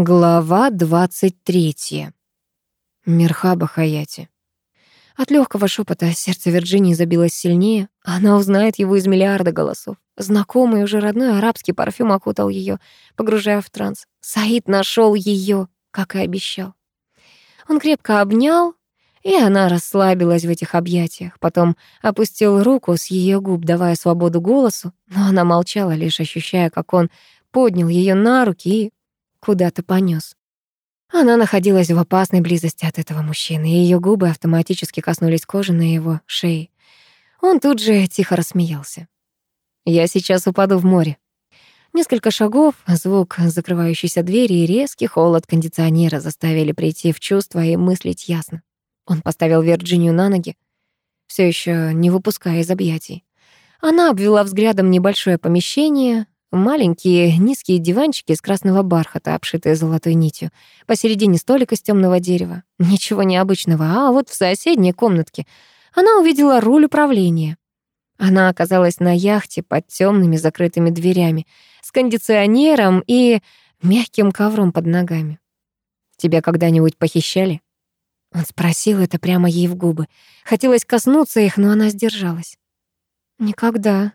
Глава 23. Мирхаба Хаяти. От легкого шепота сердце Вирджинии забилось сильнее. Она узнает его из миллиарда голосов. Знакомый уже родной арабский парфюм окутал ее, погружая в транс. Саид нашел ее, как и обещал. Он крепко обнял, и она расслабилась в этих объятиях. Потом опустил руку с ее губ, давая свободу голосу, но она молчала, лишь ощущая, как он поднял ее на руки и куда-то понёс. Она находилась в опасной близости от этого мужчины, и её губы автоматически коснулись кожи на его шее. Он тут же тихо рассмеялся. «Я сейчас упаду в море». Несколько шагов, звук закрывающейся двери и резкий холод кондиционера заставили прийти в чувство и мыслить ясно. Он поставил Вирджинию на ноги, всё ещё не выпуская из объятий. Она обвела взглядом небольшое помещение, Маленькие низкие диванчики из красного бархата, обшитые золотой нитью. Посередине столик из темного дерева. Ничего необычного. А вот в соседней комнатке она увидела руль управления. Она оказалась на яхте под темными закрытыми дверями, с кондиционером и мягким ковром под ногами. «Тебя когда-нибудь похищали?» Он спросил это прямо ей в губы. Хотелось коснуться их, но она сдержалась. «Никогда»,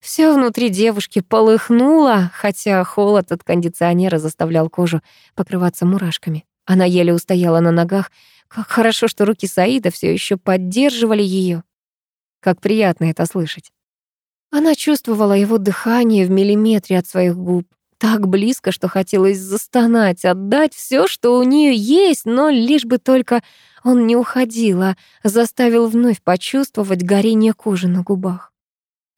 все внутри девушки полыхнуло, хотя холод от кондиционера заставлял кожу покрываться мурашками. Она еле устояла на ногах. Как хорошо, что руки Саида все еще поддерживали ее. Как приятно это слышать. Она чувствовала его дыхание в миллиметре от своих губ. Так близко, что хотелось застонать, отдать все, что у нее есть, но лишь бы только он не уходил, а заставил вновь почувствовать горение кожи на губах.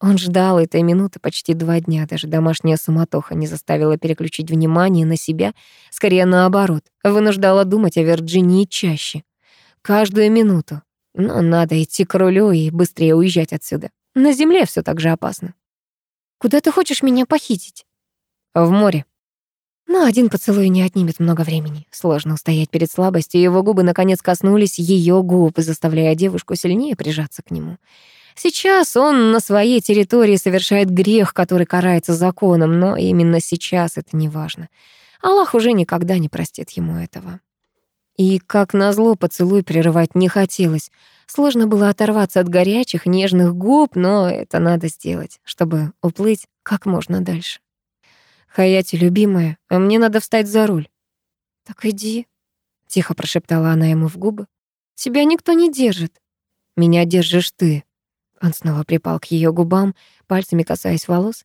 Он ждал этой минуты почти два дня, даже домашняя суматоха не заставила переключить внимание на себя, скорее наоборот, вынуждала думать о Вирджинии чаще. Каждую минуту. Но надо идти к рулю и быстрее уезжать отсюда. На земле все так же опасно. «Куда ты хочешь меня похитить?» «В море». Но один поцелуй не отнимет много времени. Сложно устоять перед слабостью, его губы наконец коснулись ее губ, заставляя девушку сильнее прижаться к нему. Сейчас он на своей территории совершает грех, который карается законом, но именно сейчас это не важно. Аллах уже никогда не простит ему этого. И, как назло, поцелуй прерывать не хотелось. Сложно было оторваться от горячих, нежных губ, но это надо сделать, чтобы уплыть как можно дальше. «Хаяти, любимая, а мне надо встать за руль». «Так иди», — тихо прошептала она ему в губы. «Тебя никто не держит». «Меня держишь ты», он снова припал к ее губам, пальцами касаясь волос.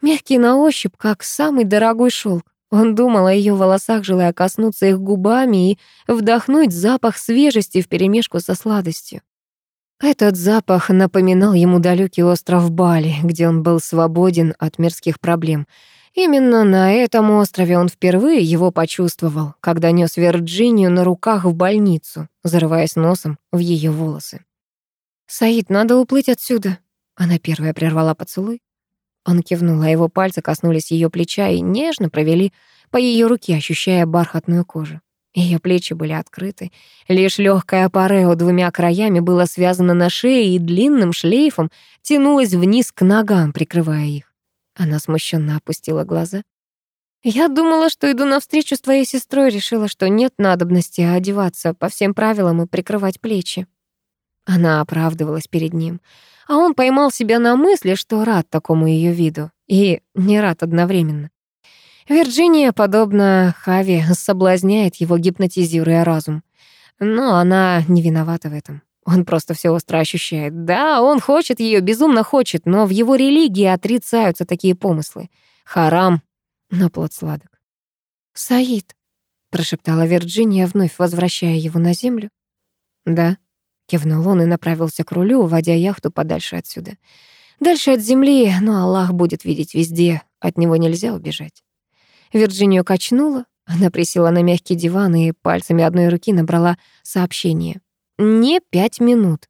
Мягкий на ощупь, как самый дорогой шелк. Он думал о ее волосах, желая коснуться их губами и вдохнуть запах свежести вперемешку со сладостью. Этот запах напоминал ему далекий остров Бали, где он был свободен от мирских проблем. Именно на этом острове он впервые его почувствовал, когда нес Вирджинию на руках в больницу, зарываясь носом в ее волосы. «Саид, надо уплыть отсюда». Она первая прервала поцелуй. Он кивнул, а его пальцы коснулись ее плеча и нежно провели по ее руке, ощущая бархатную кожу. Ее плечи были открыты. Лишь легкое парео двумя краями было связано на шее и длинным шлейфом тянулось вниз к ногам, прикрывая их. Она смущенно опустила глаза. «Я думала, что иду навстречу с твоей сестрой, решила, что нет надобности одеваться по всем правилам и прикрывать плечи». Она оправдывалась перед ним, а он поймал себя на мысли, что рад такому ее виду и не рад одновременно. Вирджиния, подобно Хави, соблазняет его, гипнотизируя разум. Но она не виновата в этом. Он просто все остро ощущает. Да, он хочет ее, безумно хочет, но в его религии отрицаются такие помыслы. Харам, но плод сладок. «Саид», — прошептала Вирджиния, вновь возвращая его на землю. «Да», Кивнул он и направился к рулю, уводя яхту подальше отсюда. Дальше от земли, но Аллах будет видеть везде, от него нельзя убежать. Вирджинию качнула, она присела на мягкий диван и пальцами одной руки набрала сообщение. «Не пять минут».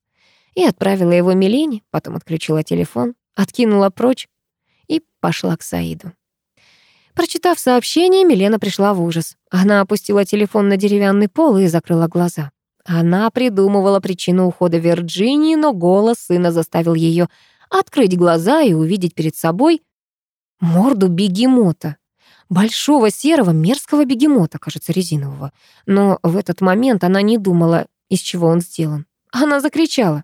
И отправила его Милене, потом отключила телефон, откинула прочь и пошла к Саиду. Прочитав сообщение, Милена пришла в ужас. Она опустила телефон на деревянный пол и закрыла глаза. Она придумывала причину ухода Вирджинии, но голос сына заставил ее открыть глаза и увидеть перед собой морду бегемота. большого серого мерзкого бегемота, кажется, резинового. Но в этот момент она не думала, из чего он сделан. Она закричала.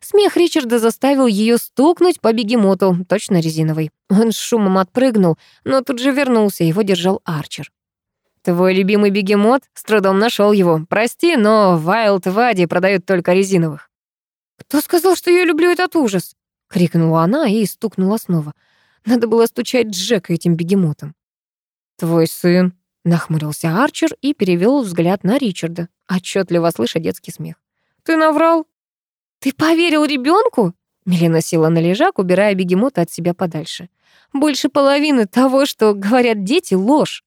Смех Ричарда заставил ее стукнуть по бегемоту, точно резиновый. Он с шумом отпрыгнул, но тут же вернулся, его держал Арчер. «Твой любимый бегемот? С трудом нашел его. Прости, но Вайлд Вади продают только резиновых». «Кто сказал, что я люблю этот ужас?» — крикнула она и стукнула снова. Надо было стучать Джека этим бегемотом. «Твой сын», — нахмурился Арчер и перевел взгляд на Ричарда, отчетливо слыша детский смех. «Ты наврал?» «Ты поверил ребенку? Милена села на лежак, убирая бегемота от себя подальше. «Больше половины того, что говорят дети, ложь».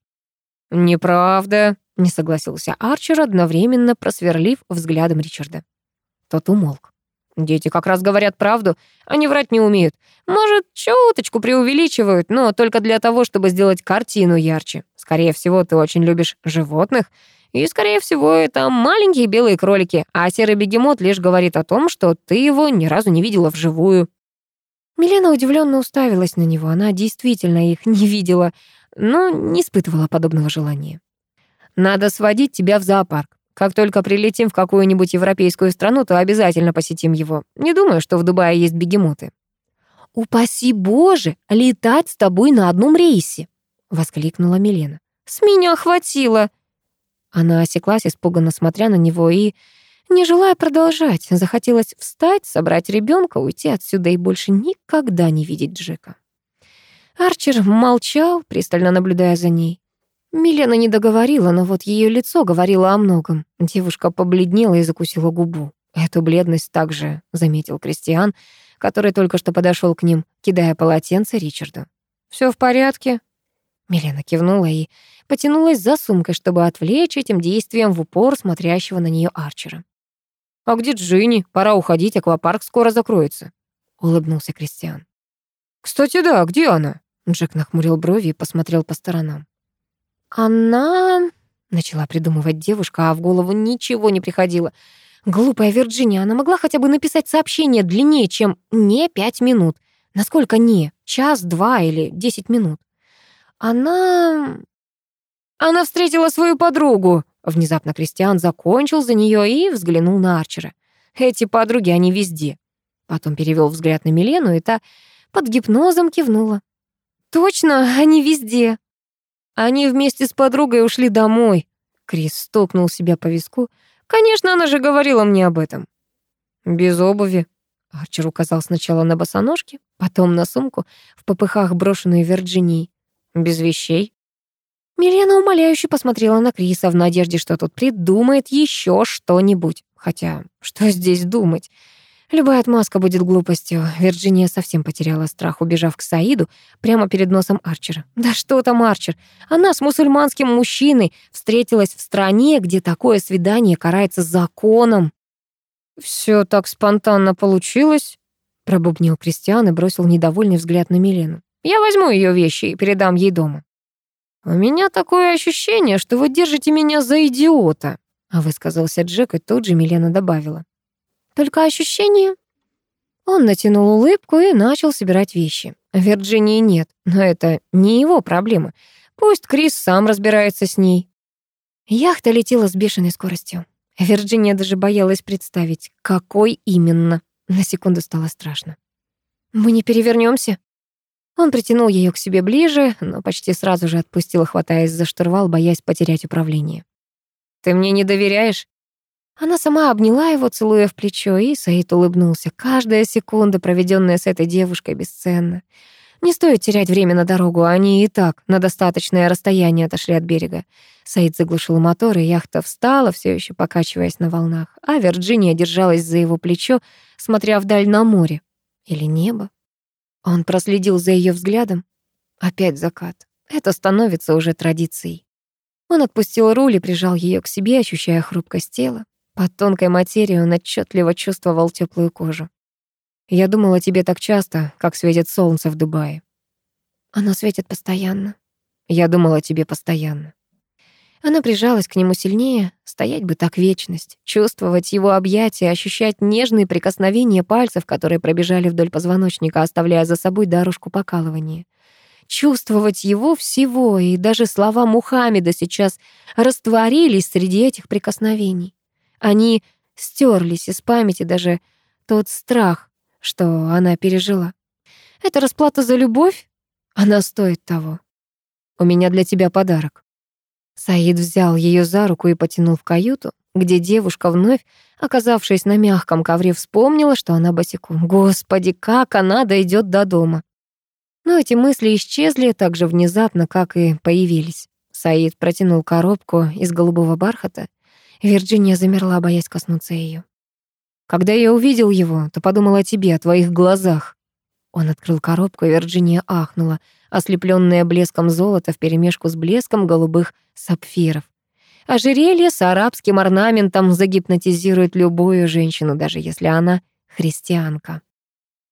«Неправда», — не согласился Арчер, одновременно просверлив взглядом Ричарда. Тот умолк. «Дети как раз говорят правду, они врать не умеют. Может, чуточку преувеличивают, но только для того, чтобы сделать картину ярче. Скорее всего, ты очень любишь животных, и, скорее всего, это маленькие белые кролики, а серый бегемот лишь говорит о том, что ты его ни разу не видела вживую». Милена удивленно уставилась на него. Она действительно их не видела, но не испытывала подобного желания. «Надо сводить тебя в зоопарк. Как только прилетим в какую-нибудь европейскую страну, то обязательно посетим его. Не думаю, что в Дубае есть бегемоты». «Упаси Боже, летать с тобой на одном рейсе!» — воскликнула Милена. «С меня хватило!» Она осеклась, испуганно смотря на него, и, не желая продолжать, захотелось встать, собрать ребенка, уйти отсюда и больше никогда не видеть Джека. Арчер молчал, пристально наблюдая за ней. Милена не договорила, но вот ее лицо говорило о многом. Девушка побледнела и закусила губу. Эту бледность также заметил Кристиан, который только что подошел к ним, кидая полотенце Ричарду. Все в порядке?» Милена кивнула и потянулась за сумкой, чтобы отвлечь этим действием в упор смотрящего на нее Арчера. «А где Джинни? Пора уходить, аквапарк скоро закроется», — улыбнулся Кристиан. «Кстати, да, где она?» Джек нахмурил брови и посмотрел по сторонам. «Она...» — начала придумывать девушка, а в голову ничего не приходило. Глупая Вирджиния, она могла хотя бы написать сообщение длиннее, чем «не пять минут». Насколько «не»? Час, два или десять минут? Она... Она встретила свою подругу. Внезапно Кристиан закончил за нее и взглянул на Арчера. Эти подруги, они везде. Потом перевел взгляд на Милену, и та под гипнозом кивнула. Точно, они везде. Они вместе с подругой ушли домой. Крис стукнул себя по виску. Конечно, она же говорила мне об этом. Без обуви. Арчер указал сначала на босоножки, потом на сумку, в попыхах брошенную Вирджинией. Без вещей. Милена умоляюще посмотрела на Криса в надежде, что тот придумает еще что-нибудь. Хотя, что здесь думать? Любая отмазка будет глупостью. Вирджиния совсем потеряла страх, убежав к Саиду прямо перед носом Арчера. Да что там Арчер? Она с мусульманским мужчиной встретилась в стране, где такое свидание карается законом. Все так спонтанно получилось», — пробубнил Кристиан и бросил недовольный взгляд на Милену. Я возьму ее вещи и передам ей дома. У меня такое ощущение, что вы держите меня за идиота, высказался Джек, и тут же Милена добавила. Только ощущение. Он натянул улыбку и начал собирать вещи. Вирджинии нет, но это не его проблема. Пусть Крис сам разбирается с ней. Яхта летела с бешеной скоростью. Вирджиния даже боялась представить, какой именно. На секунду стало страшно. «Мы не перевернемся? Он притянул ее к себе ближе, но почти сразу же отпустил, хватаясь за штурвал, боясь потерять управление. «Ты мне не доверяешь?» Она сама обняла его, целуя в плечо, и Саид улыбнулся. Каждая секунда, проведенная с этой девушкой, бесценна. Не стоит терять время на дорогу, они и так на достаточное расстояние отошли от берега. Саид заглушил мотор, и яхта встала, все еще покачиваясь на волнах, а Вирджиния держалась за его плечо, смотря вдаль на море. Или небо. Он проследил за ее взглядом. Опять закат. Это становится уже традицией. Он отпустил руль и прижал ее к себе, ощущая хрупкость тела. Под тонкой материей он отчетливо чувствовал теплую кожу. «Я думала о тебе так часто, как светит солнце в Дубае». «Оно светит постоянно». «Я думала о тебе постоянно». Она прижалась к нему сильнее, стоять бы так вечность, чувствовать его объятия, ощущать нежные прикосновения пальцев, которые пробежали вдоль позвоночника, оставляя за собой дорожку покалывания. чувствовать его всего, и даже слова Мухаммеда сейчас растворились среди этих прикосновений. Они стерлись из памяти даже тот страх, что она пережила. Это расплата за любовь? Она стоит того. У меня для тебя подарок. Саид взял ее за руку и потянул в каюту, где девушка, вновь оказавшись на мягком ковре, вспомнила, что она босиком. Господи, как она дойдет до дома. Но эти мысли исчезли так же внезапно, как и появились. Саид протянул коробку из голубого бархата. Вирджиния замерла, боясь коснуться ее. «Когда я увидел его, то подумал о тебе, о твоих глазах». Он открыл коробку, и Вирджиния ахнула, ослепленная блеском золота вперемешку с блеском голубых сапфиров. Ожерелье с арабским орнаментом загипнотизирует любую женщину, даже если она христианка.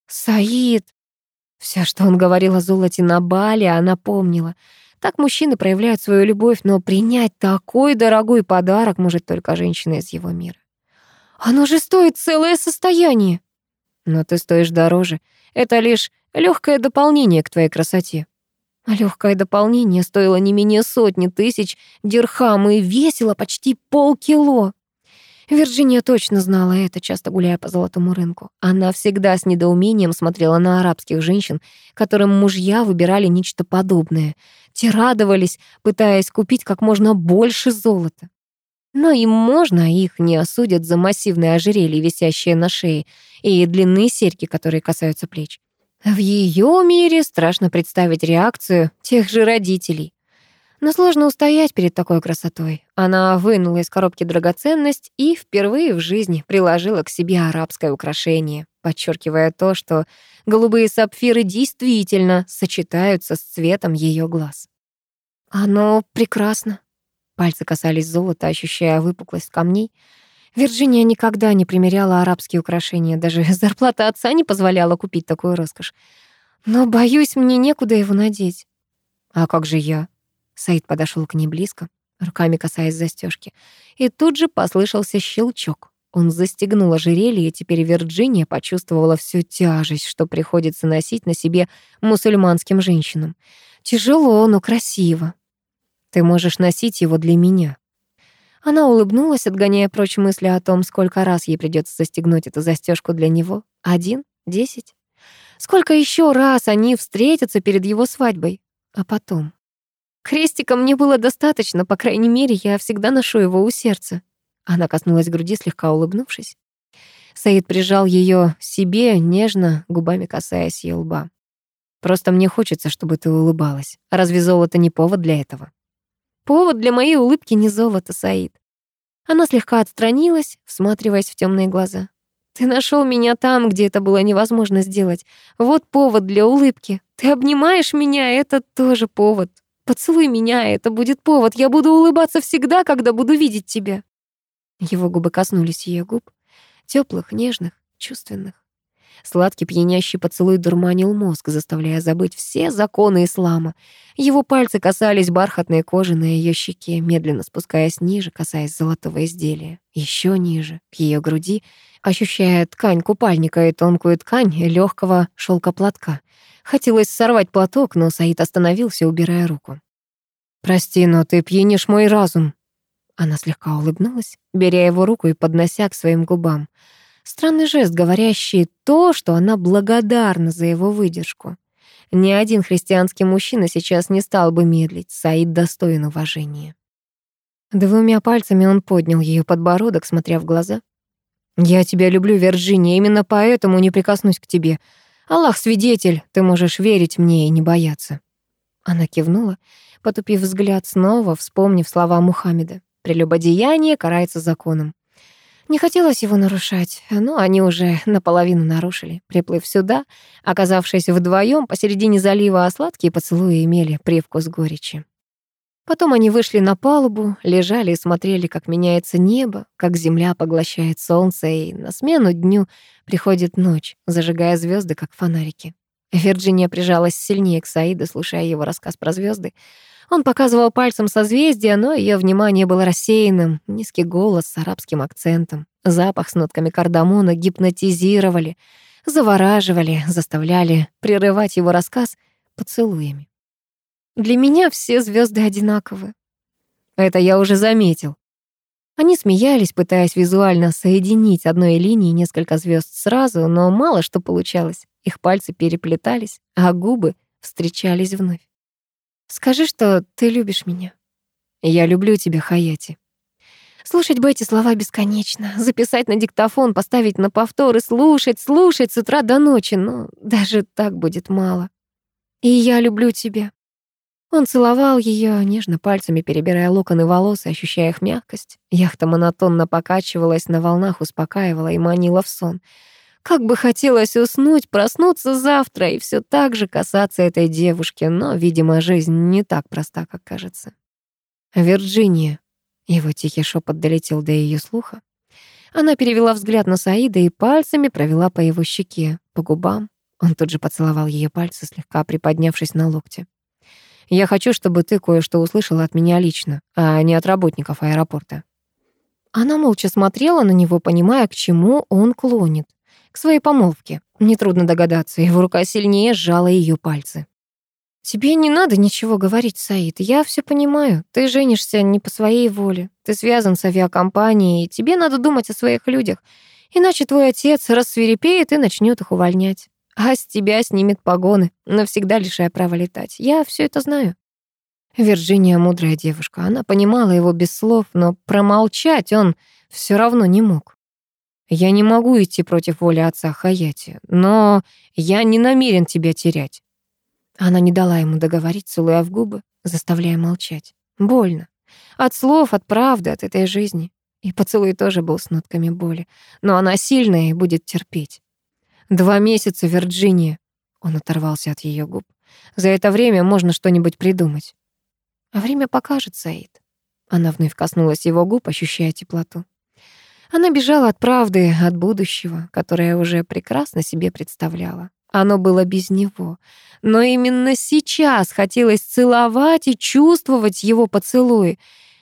«Саид!» Все, что он говорил о золоте на бале, она помнила. Так мужчины проявляют свою любовь, но принять такой дорогой подарок может только женщина из его мира. «Оно же стоит целое состояние!» «Но ты стоишь дороже. Это лишь легкое дополнение к твоей красоте. Легкое дополнение стоило не менее сотни тысяч дирхам и весило почти полкило. Вирджиния точно знала это, часто гуляя по золотому рынку. Она всегда с недоумением смотрела на арабских женщин, которым мужья выбирали нечто подобное. Те радовались, пытаясь купить как можно больше золота. Но им можно, их не осудят за массивные ожерелья, висящие на шее, и длинные серьги, которые касаются плеч. В ее мире страшно представить реакцию тех же родителей. Но сложно устоять перед такой красотой. Она вынула из коробки драгоценность и впервые в жизни приложила к себе арабское украшение, подчеркивая то, что голубые сапфиры действительно сочетаются с цветом ее глаз. «Оно прекрасно». Пальцы касались золота, ощущая выпуклость камней — Вирджиния никогда не примеряла арабские украшения, даже зарплата отца не позволяла купить такую роскошь. Но, боюсь, мне некуда его надеть. А как же я? Саид подошел к ней близко, руками касаясь застежки, и тут же послышался щелчок. Он застегнул ожерелье, и теперь Вирджиния почувствовала всю тяжесть, что приходится носить на себе мусульманским женщинам. Тяжело, но красиво. Ты можешь носить его для меня, она улыбнулась, отгоняя прочь мысли о том, сколько раз ей придется застегнуть эту застежку для него. Один? Десять? Сколько еще раз они встретятся перед его свадьбой? А потом? Крестика мне было достаточно, по крайней мере, я всегда ношу его у сердца. Она коснулась груди, слегка улыбнувшись. Саид прижал ее себе, нежно, губами касаясь ее лба. «Просто мне хочется, чтобы ты улыбалась. Разве золото не повод для этого?» Повод для моей улыбки не золото, Саид. Она слегка отстранилась, всматриваясь в темные глаза. Ты нашел меня там, где это было невозможно сделать. Вот повод для улыбки. Ты обнимаешь меня, это тоже повод. Поцелуй меня, это будет повод. Я буду улыбаться всегда, когда буду видеть тебя. Его губы коснулись ее губ, теплых, нежных, чувственных. Сладкий пьянящий поцелуй дурманил мозг, заставляя забыть все законы ислама. Его пальцы касались бархатной кожи на ее щеке, медленно спускаясь ниже, касаясь золотого изделия. Еще ниже, к ее груди, ощущая ткань купальника и тонкую ткань легкого шелкоплатка. Хотелось сорвать платок, но Саид остановился, убирая руку. «Прости, но ты пьянишь мой разум». Она слегка улыбнулась, беря его руку и поднося к своим губам. Странный жест, говорящий то, что она благодарна за его выдержку. Ни один христианский мужчина сейчас не стал бы медлить, Саид достоин уважения. Двумя пальцами он поднял ее подбородок, смотря в глаза. «Я тебя люблю, Вирджиния, именно поэтому не прикоснусь к тебе. Аллах свидетель, ты можешь верить мне и не бояться». Она кивнула, потупив взгляд снова, вспомнив слова Мухаммеда. «Прелюбодеяние карается законом. Не хотелось его нарушать, но они уже наполовину нарушили, приплыв сюда, оказавшись вдвоем посередине залива, а сладкие поцелуи имели привкус горечи. Потом они вышли на палубу, лежали и смотрели, как меняется небо, как земля поглощает солнце, и на смену дню приходит ночь, зажигая звезды, как фонарики. Вирджиния прижалась сильнее к Саиду, слушая его рассказ про звезды. Он показывал пальцем созвездия, но ее внимание было рассеянным. Низкий голос с арабским акцентом, запах с нотками кардамона гипнотизировали, завораживали, заставляли прерывать его рассказ поцелуями. Для меня все звезды одинаковы. Это я уже заметил. Они смеялись, пытаясь визуально соединить одной линией несколько звезд сразу, но мало что получалось. Их пальцы переплетались, а губы встречались вновь. «Скажи, что ты любишь меня». «Я люблю тебя, Хаяти». Слушать бы эти слова бесконечно, записать на диктофон, поставить на повтор и слушать, слушать с утра до ночи, но даже так будет мало. И я люблю тебя. Он целовал ее, нежно пальцами перебирая локоны волос и ощущая их мягкость. Яхта монотонно покачивалась на волнах, успокаивала и манила в сон. Как бы хотелось уснуть, проснуться завтра и все так же касаться этой девушки, но, видимо, жизнь не так проста, как кажется. «Вирджиния», — его тихий шепот долетел до ее слуха. Она перевела взгляд на Саида и пальцами провела по его щеке, по губам. Он тут же поцеловал ее пальцы, слегка приподнявшись на локте. Я хочу, чтобы ты кое-что услышала от меня лично, а не от работников аэропорта». Она молча смотрела на него, понимая, к чему он клонит. К своей помолвке. Нетрудно догадаться, его рука сильнее сжала ее пальцы. «Тебе не надо ничего говорить, Саид. Я все понимаю. Ты женишься не по своей воле. Ты связан с авиакомпанией, и тебе надо думать о своих людях. Иначе твой отец рассверепеет и начнет их увольнять а с тебя снимет погоны, навсегда лишая права летать. Я все это знаю. Вирджиния мудрая девушка. Она понимала его без слов, но промолчать он все равно не мог. Я не могу идти против воли отца Хаяти, но я не намерен тебя терять. Она не дала ему договорить, целуя в губы, заставляя молчать. Больно. От слов, от правды, от этой жизни. И поцелуй тоже был с нотками боли. Но она сильная и будет терпеть. Два месяца, Вирджиния. Он оторвался от ее губ. За это время можно что-нибудь придумать. А время покажет, Саид. Она вновь коснулась его губ, ощущая теплоту. Она бежала от правды, от будущего, которое уже прекрасно себе представляла. Оно было без него. Но именно сейчас хотелось целовать и чувствовать его поцелуи,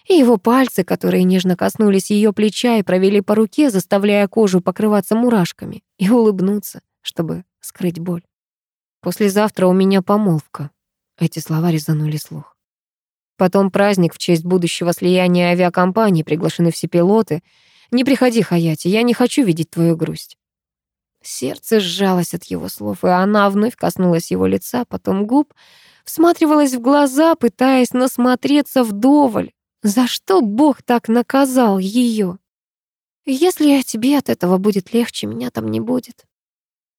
и его пальцы, которые нежно коснулись ее плеча и провели по руке, заставляя кожу покрываться мурашками, и улыбнуться, чтобы скрыть боль. «Послезавтра у меня помолвка». Эти слова резанули слух. Потом праздник в честь будущего слияния авиакомпаний, приглашены все пилоты. Не приходи, Хаяти, я не хочу видеть твою грусть. Сердце сжалось от его слов, и она вновь коснулась его лица, потом губ, всматривалась в глаза, пытаясь насмотреться вдоволь, за что Бог так наказал ее? Если тебе от этого будет легче, меня там не будет.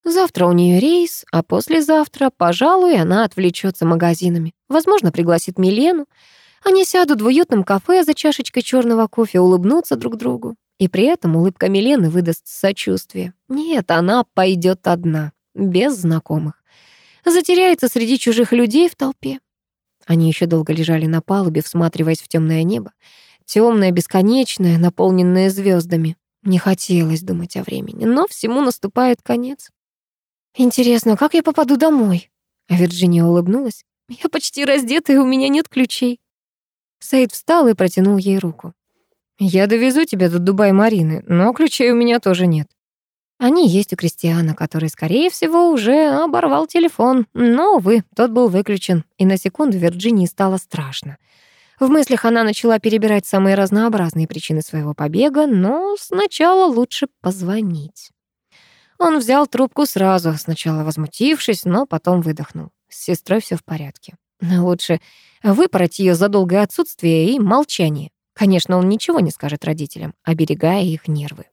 Завтра у нее рейс, а послезавтра, пожалуй, она отвлечется магазинами. Возможно, пригласит Милену. Они сядут в уютном кафе за чашечкой черного кофе, улыбнутся друг другу. И при этом улыбка Милены выдаст сочувствие. Нет, она пойдет одна, без знакомых. Затеряется среди чужих людей в толпе. Они еще долго лежали на палубе, всматриваясь в темное небо. Темное, бесконечное, наполненное звездами. Не хотелось думать о времени, но всему наступает конец. «Интересно, как я попаду домой?» А Вирджиния улыбнулась. «Я почти раздета, и у меня нет ключей». Саид встал и протянул ей руку. «Я довезу тебя до Дубай-Марины, но ключей у меня тоже нет». Они есть у Кристиана, который, скорее всего, уже оборвал телефон. Но, увы, тот был выключен, и на секунду Вирджинии стало страшно. В мыслях она начала перебирать самые разнообразные причины своего побега, но сначала лучше позвонить. Он взял трубку сразу, сначала возмутившись, но потом выдохнул. С сестрой все в порядке. Лучше выпороть ее за долгое отсутствие и молчание. Конечно, он ничего не скажет родителям, оберегая их нервы.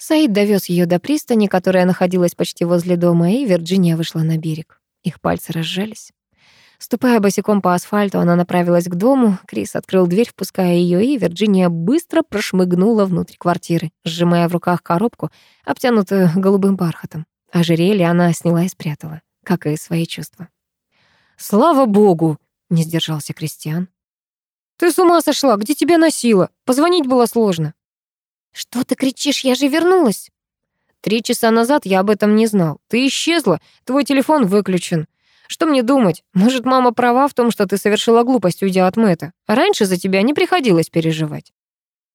Саид довез ее до пристани, которая находилась почти возле дома, и Вирджиния вышла на берег. Их пальцы разжались. Ступая босиком по асфальту, она направилась к дому. Крис открыл дверь, впуская ее, и Вирджиния быстро прошмыгнула внутрь квартиры, сжимая в руках коробку, обтянутую голубым бархатом. Ожерелье она сняла и спрятала, как и свои чувства. «Слава богу!» — не сдержался Кристиан. «Ты с ума сошла? Где тебя носила? Позвонить было сложно». «Что ты кричишь? Я же вернулась!» «Три часа назад я об этом не знал. Ты исчезла, твой телефон выключен. Что мне думать? Может, мама права в том, что ты совершила глупость, уйдя от Мэтта. Раньше за тебя не приходилось переживать».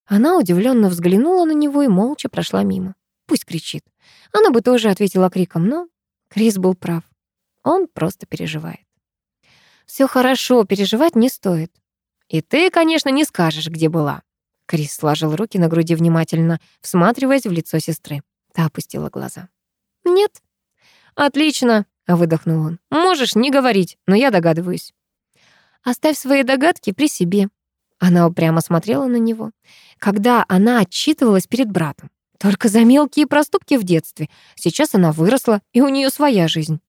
Она удивленно взглянула на него и молча прошла мимо. Пусть кричит. Она бы тоже ответила криком, но Крис был прав. Он просто переживает. Все хорошо, переживать не стоит. И ты, конечно, не скажешь, где была. Крис сложил руки на груди внимательно, всматриваясь в лицо сестры. Та опустила глаза. «Нет». «Отлично», — выдохнул он. «Можешь не говорить, но я догадываюсь». «Оставь свои догадки при себе». Она упрямо смотрела на него. Когда она отчитывалась перед братом. Только за мелкие проступки в детстве. Сейчас она выросла, и у нее своя жизнь.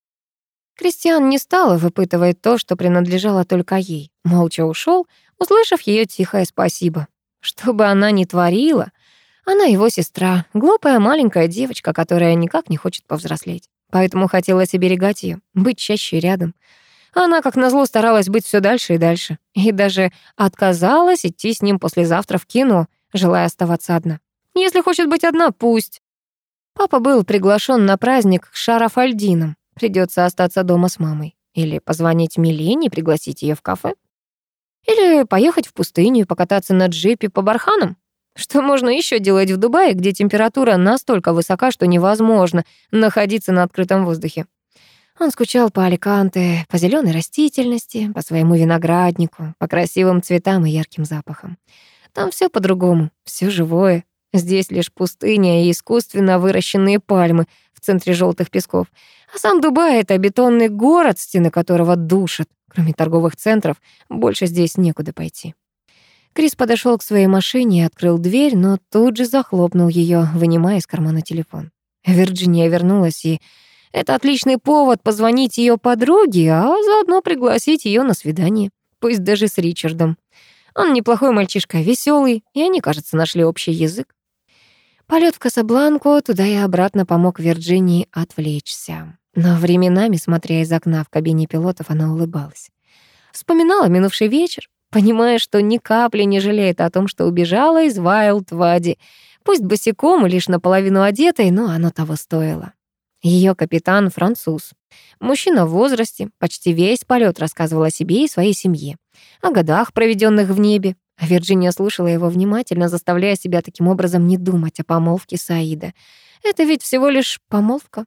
Кристиан не стала выпытывать то, что принадлежало только ей. Молча ушел, услышав ее тихое спасибо. Что бы она ни творила, она его сестра, глупая маленькая девочка, которая никак не хочет повзрослеть. Поэтому хотелось оберегать ее, быть чаще рядом. Она, как назло, старалась быть все дальше и дальше. И даже отказалась идти с ним послезавтра в кино, желая оставаться одна. Если хочет быть одна, пусть. Папа был приглашен на праздник к Шарафальдинам. Придется остаться дома с мамой. Или позвонить Милене, пригласить ее в кафе. Или поехать в пустыню и покататься на джипе по барханам. Что можно еще делать в Дубае, где температура настолько высока, что невозможно находиться на открытом воздухе? Он скучал по Аликанте, по зеленой растительности, по своему винограднику, по красивым цветам и ярким запахам. Там все по-другому, все живое. Здесь лишь пустыня и искусственно выращенные пальмы центре желтых песков. А сам Дубай — это бетонный город, стены которого душат. Кроме торговых центров, больше здесь некуда пойти. Крис подошел к своей машине и открыл дверь, но тут же захлопнул ее, вынимая из кармана телефон. Вирджиния вернулась, и это отличный повод позвонить ее подруге, а заодно пригласить ее на свидание, пусть даже с Ричардом. Он неплохой мальчишка, веселый, и они, кажется, нашли общий язык. Полет в Касабланку туда и обратно помог Вирджинии отвлечься. Но временами, смотря из окна в кабине пилотов, она улыбалась. Вспоминала минувший вечер, понимая, что ни капли не жалеет о том, что убежала из Вайлд-Вади, пусть босиком и лишь наполовину одетой, но оно того стоило. Ее капитан — француз. Мужчина в возрасте, почти весь полет рассказывал о себе и своей семье, о годах, проведенных в небе, а Вирджиния слушала его внимательно, заставляя себя таким образом не думать о помолвке Саида. Это ведь всего лишь помолвка.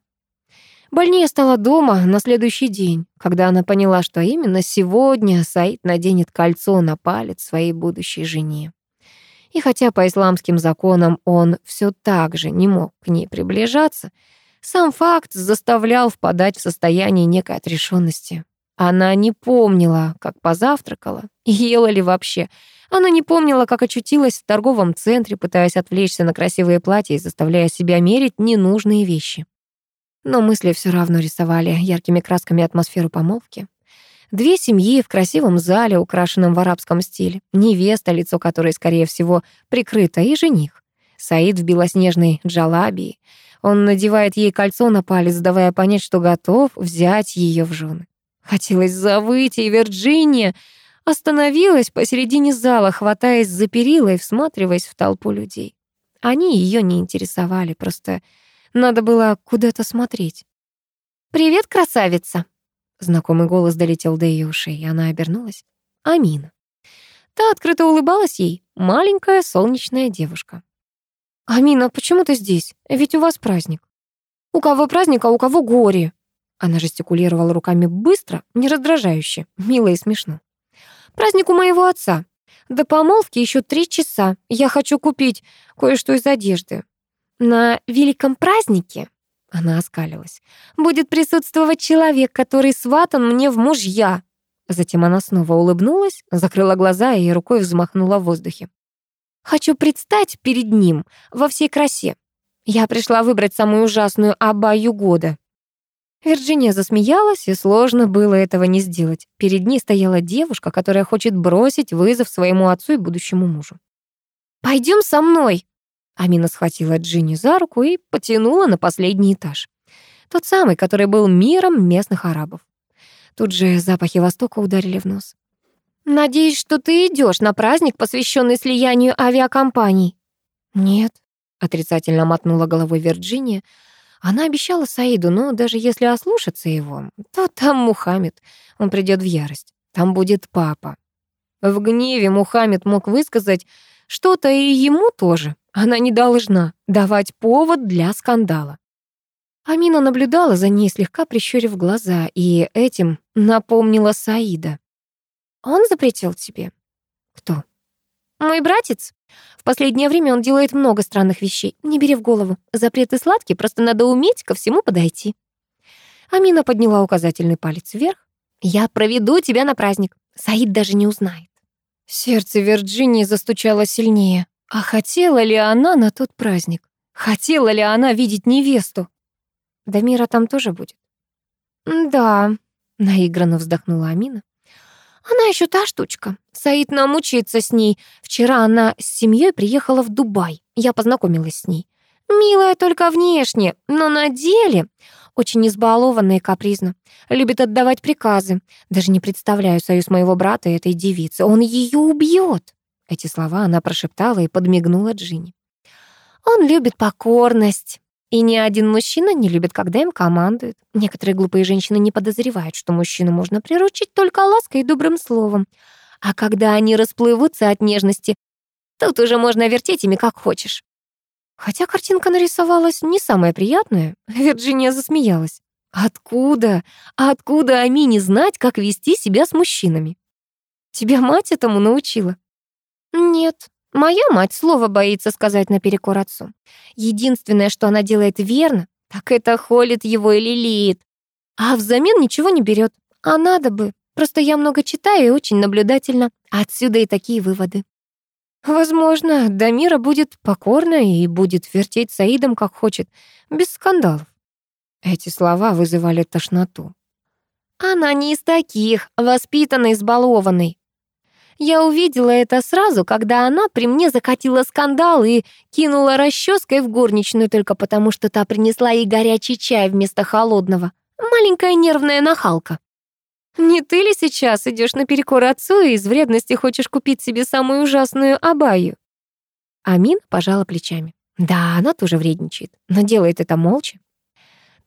Больнее стало дома на следующий день, когда она поняла, что именно сегодня Саид наденет кольцо на палец своей будущей жене. И хотя по исламским законам он все так же не мог к ней приближаться, сам факт заставлял впадать в состояние некой отрешенности. Она не помнила, как позавтракала, ела ли вообще, она не помнила, как очутилась в торговом центре, пытаясь отвлечься на красивые платья и заставляя себя мерить ненужные вещи. Но мысли все равно рисовали яркими красками атмосферу помолвки. Две семьи в красивом зале, украшенном в арабском стиле. Невеста, лицо которой, скорее всего, прикрыто, и жених. Саид в белоснежной джалабии. Он надевает ей кольцо на палец, давая понять, что готов взять ее в жены. Хотелось завыть, и Вирджиния Остановилась посередине зала, хватаясь за перила и всматриваясь в толпу людей. Они ее не интересовали, просто надо было куда-то смотреть. «Привет, красавица!» Знакомый голос долетел до ее ушей, и она обернулась. Амина. Та открыто улыбалась ей, маленькая солнечная девушка. «Амина, почему ты здесь? Ведь у вас праздник». «У кого праздник, а у кого горе?» Она жестикулировала руками быстро, не раздражающе, мило и смешно. Праздник у моего отца. До помолвки еще три часа. Я хочу купить кое-что из одежды. На великом празднике, она оскалилась, будет присутствовать человек, который сватан мне в мужья. Затем она снова улыбнулась, закрыла глаза и рукой взмахнула в воздухе. Хочу предстать перед ним во всей красе. Я пришла выбрать самую ужасную абаю года. Вирджиния засмеялась, и сложно было этого не сделать. Перед ней стояла девушка, которая хочет бросить вызов своему отцу и будущему мужу. «Пойдем со мной!» Амина схватила Джинни за руку и потянула на последний этаж. Тот самый, который был миром местных арабов. Тут же запахи Востока ударили в нос. «Надеюсь, что ты идешь на праздник, посвященный слиянию авиакомпаний». «Нет», — отрицательно мотнула головой Вирджиния, она обещала Саиду, но даже если ослушаться его, то там Мухаммед, он придет в ярость. Там будет папа. В гневе Мухаммед мог высказать что-то и ему тоже. Она не должна давать повод для скандала. Амина наблюдала за ней, слегка прищурив глаза, и этим напомнила Саида. «Он запретил тебе?» «Кто?» «Мой братец. В последнее время он делает много странных вещей. Не бери в голову. Запреты сладкие, просто надо уметь ко всему подойти». Амина подняла указательный палец вверх. «Я проведу тебя на праздник. Саид даже не узнает». Сердце Вирджинии застучало сильнее. А хотела ли она на тот праздник? Хотела ли она видеть невесту? Дамира там тоже будет? Да, наигранно вздохнула Амина. Она еще та штучка. Саид намучается с ней. Вчера она с семьей приехала в Дубай. Я познакомилась с ней. Милая только внешне, но на деле очень избалованная и капризна. Любит отдавать приказы. Даже не представляю союз моего брата и этой девицы. Он ее убьет. Эти слова она прошептала и подмигнула Джинни. Он любит покорность. И ни один мужчина не любит, когда им командуют. Некоторые глупые женщины не подозревают, что мужчину можно приручить только лаской и добрым словом. А когда они расплывутся от нежности, тут уже можно вертеть ими как хочешь. Хотя картинка нарисовалась не самая приятная, Вирджиния засмеялась. Откуда? Откуда Амине знать, как вести себя с мужчинами? Тебя мать этому научила? Нет, Моя мать слово боится сказать наперекор отцу. Единственное, что она делает верно, так это холит его и лелеет. А взамен ничего не берет. А надо бы. Просто я много читаю и очень наблюдательна. Отсюда и такие выводы. Возможно, Дамира будет покорна и будет вертеть Саидом как хочет, без скандалов. Эти слова вызывали тошноту. Она не из таких, воспитанной, избалованной. Я увидела это сразу, когда она при мне закатила скандал и кинула расческой в горничную только потому, что та принесла ей горячий чай вместо холодного. Маленькая нервная нахалка. Не ты ли сейчас идешь наперекор отцу и из вредности хочешь купить себе самую ужасную абаю? Амин пожала плечами. Да, она тоже вредничает, но делает это молча.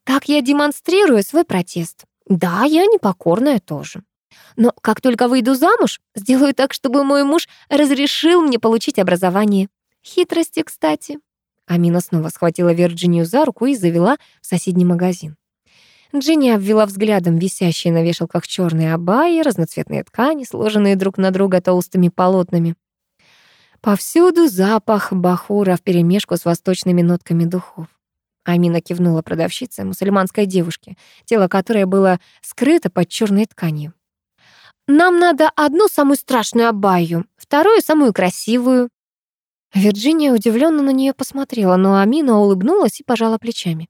Так я демонстрирую свой протест. Да, я непокорная тоже. Но как только выйду замуж, сделаю так, чтобы мой муж разрешил мне получить образование. Хитрости, кстати. Амина снова схватила Вирджинию за руку и завела в соседний магазин. Джинни обвела взглядом висящие на вешалках черные абайи, разноцветные ткани, сложенные друг на друга толстыми полотнами. Повсюду запах бахура вперемешку с восточными нотками духов. Амина кивнула продавщице, мусульманской девушке, тело которой было скрыто под черной тканью. Нам надо одну самую страшную абайю, вторую самую красивую». Вирджиния удивленно на нее посмотрела, но Амина улыбнулась и пожала плечами.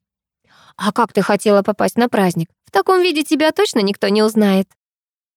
«А как ты хотела попасть на праздник? В таком виде тебя точно никто не узнает».